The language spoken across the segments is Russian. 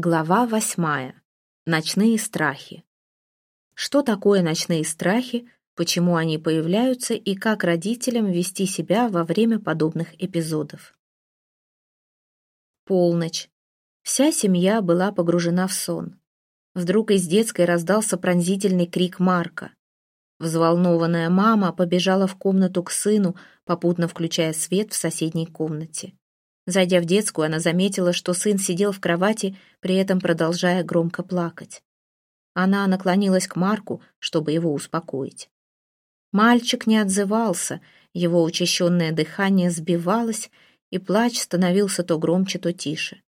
Глава восьмая. Ночные страхи. Что такое ночные страхи, почему они появляются и как родителям вести себя во время подобных эпизодов. Полночь. Вся семья была погружена в сон. Вдруг из детской раздался пронзительный крик Марка. Взволнованная мама побежала в комнату к сыну, попутно включая свет в соседней комнате. Зайдя в детскую, она заметила, что сын сидел в кровати, при этом продолжая громко плакать. Она наклонилась к Марку, чтобы его успокоить. Мальчик не отзывался, его учащенное дыхание сбивалось, и плач становился то громче, то тише.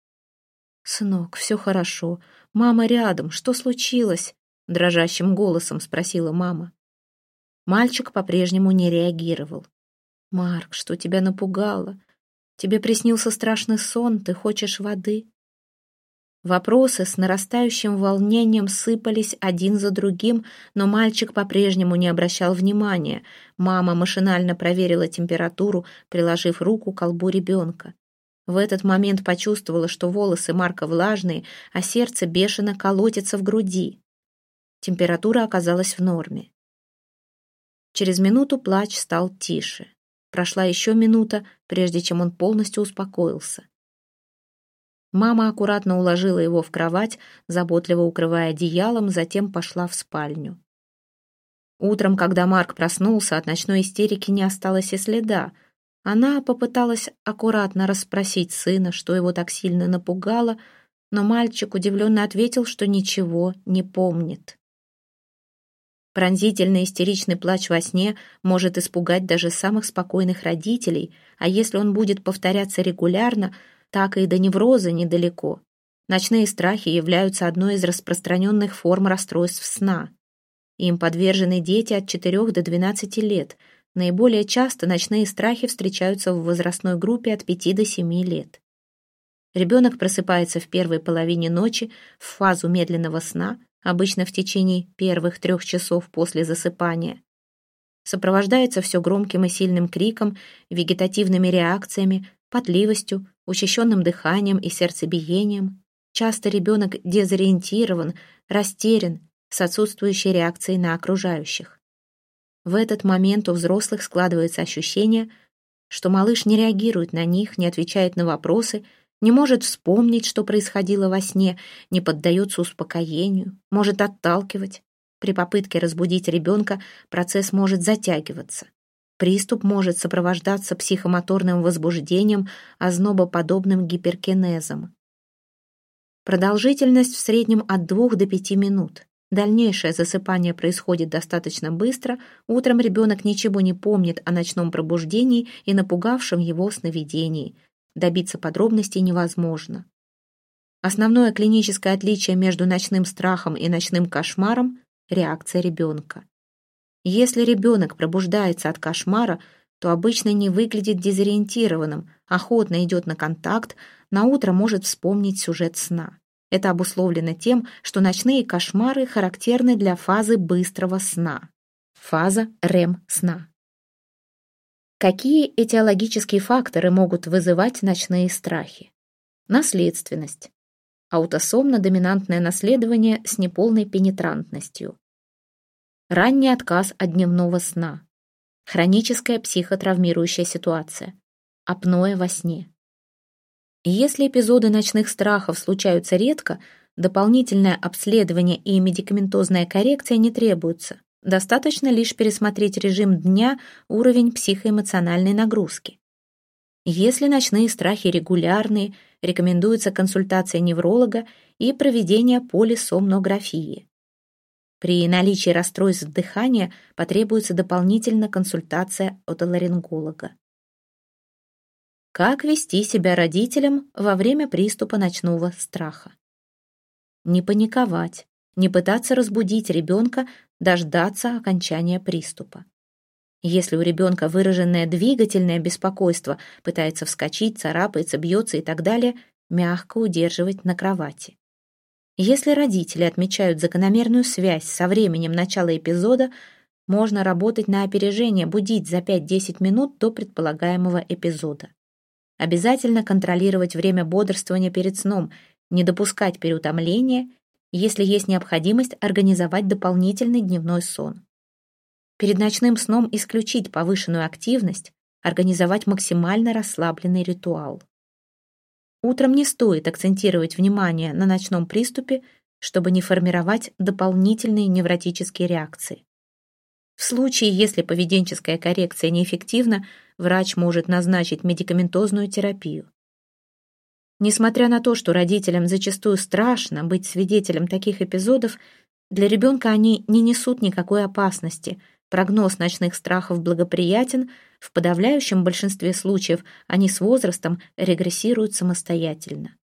«Сынок, все хорошо. Мама рядом. Что случилось?» — дрожащим голосом спросила мама. Мальчик по-прежнему не реагировал. «Марк, что тебя напугало? Тебе приснился страшный сон, ты хочешь воды?» Вопросы с нарастающим волнением сыпались один за другим, но мальчик по-прежнему не обращал внимания. Мама машинально проверила температуру, приложив руку к колбу ребенка. В этот момент почувствовала, что волосы Марка влажные, а сердце бешено колотится в груди. Температура оказалась в норме. Через минуту плач стал тише. Прошла еще минута, прежде чем он полностью успокоился. Мама аккуратно уложила его в кровать, заботливо укрывая одеялом, затем пошла в спальню. Утром, когда Марк проснулся, от ночной истерики не осталось и следа. Она попыталась аккуратно расспросить сына, что его так сильно напугало, но мальчик удивленно ответил, что ничего не помнит. Пронзительный истеричный плач во сне может испугать даже самых спокойных родителей, а если он будет повторяться регулярно, так и до невроза недалеко. Ночные страхи являются одной из распространенных форм расстройств сна. Им подвержены дети от 4 до 12 лет. Наиболее часто ночные страхи встречаются в возрастной группе от 5 до 7 лет. Ребенок просыпается в первой половине ночи в фазу медленного сна, обычно в течение первых трех часов после засыпания. Сопровождается все громким и сильным криком, вегетативными реакциями, потливостью, учащенным дыханием и сердцебиением. Часто ребенок дезориентирован, растерян, с отсутствующей реакцией на окружающих. В этот момент у взрослых складывается ощущение, что малыш не реагирует на них, не отвечает на вопросы, не может вспомнить, что происходило во сне, не поддается успокоению, может отталкивать. При попытке разбудить ребенка процесс может затягиваться. Приступ может сопровождаться психомоторным возбуждением, ознобоподобным гиперкинезом. Продолжительность в среднем от 2 до 5 минут. Дальнейшее засыпание происходит достаточно быстро, утром ребенок ничего не помнит о ночном пробуждении и напугавшем его сновидении – добиться подробностей невозможно. Основное клиническое отличие между ночным страхом и ночным кошмаром – реакция ребенка. Если ребенок пробуждается от кошмара, то обычно не выглядит дезориентированным, охотно идет на контакт, на утро может вспомнить сюжет сна. Это обусловлено тем, что ночные кошмары характерны для фазы быстрого сна. Фаза РЕМ-сна. Какие этиологические факторы могут вызывать ночные страхи? Наследственность. Аутосомно-доминантное наследование с неполной пенетрантностью. Ранний отказ от дневного сна. Хроническая психотравмирующая ситуация. Апноэ во сне. Если эпизоды ночных страхов случаются редко, дополнительное обследование и медикаментозная коррекция не требуются. Достаточно лишь пересмотреть режим дня, уровень психоэмоциональной нагрузки. Если ночные страхи регулярные, рекомендуется консультация невролога и проведение полисомнографии. При наличии расстройств дыхания потребуется дополнительно консультация отоларинголога. Как вести себя родителям во время приступа ночного страха? Не паниковать, не пытаться разбудить ребенка, дождаться окончания приступа. Если у ребенка выраженное двигательное беспокойство, пытается вскочить, царапается, бьется и так далее, мягко удерживать на кровати. Если родители отмечают закономерную связь со временем начала эпизода, можно работать на опережение, будить за 5-10 минут до предполагаемого эпизода. Обязательно контролировать время бодрствования перед сном, не допускать переутомления, если есть необходимость организовать дополнительный дневной сон. Перед ночным сном исключить повышенную активность, организовать максимально расслабленный ритуал. Утром не стоит акцентировать внимание на ночном приступе, чтобы не формировать дополнительные невротические реакции. В случае, если поведенческая коррекция неэффективна, врач может назначить медикаментозную терапию. Несмотря на то, что родителям зачастую страшно быть свидетелем таких эпизодов, для ребенка они не несут никакой опасности. Прогноз ночных страхов благоприятен, в подавляющем большинстве случаев они с возрастом регрессируют самостоятельно.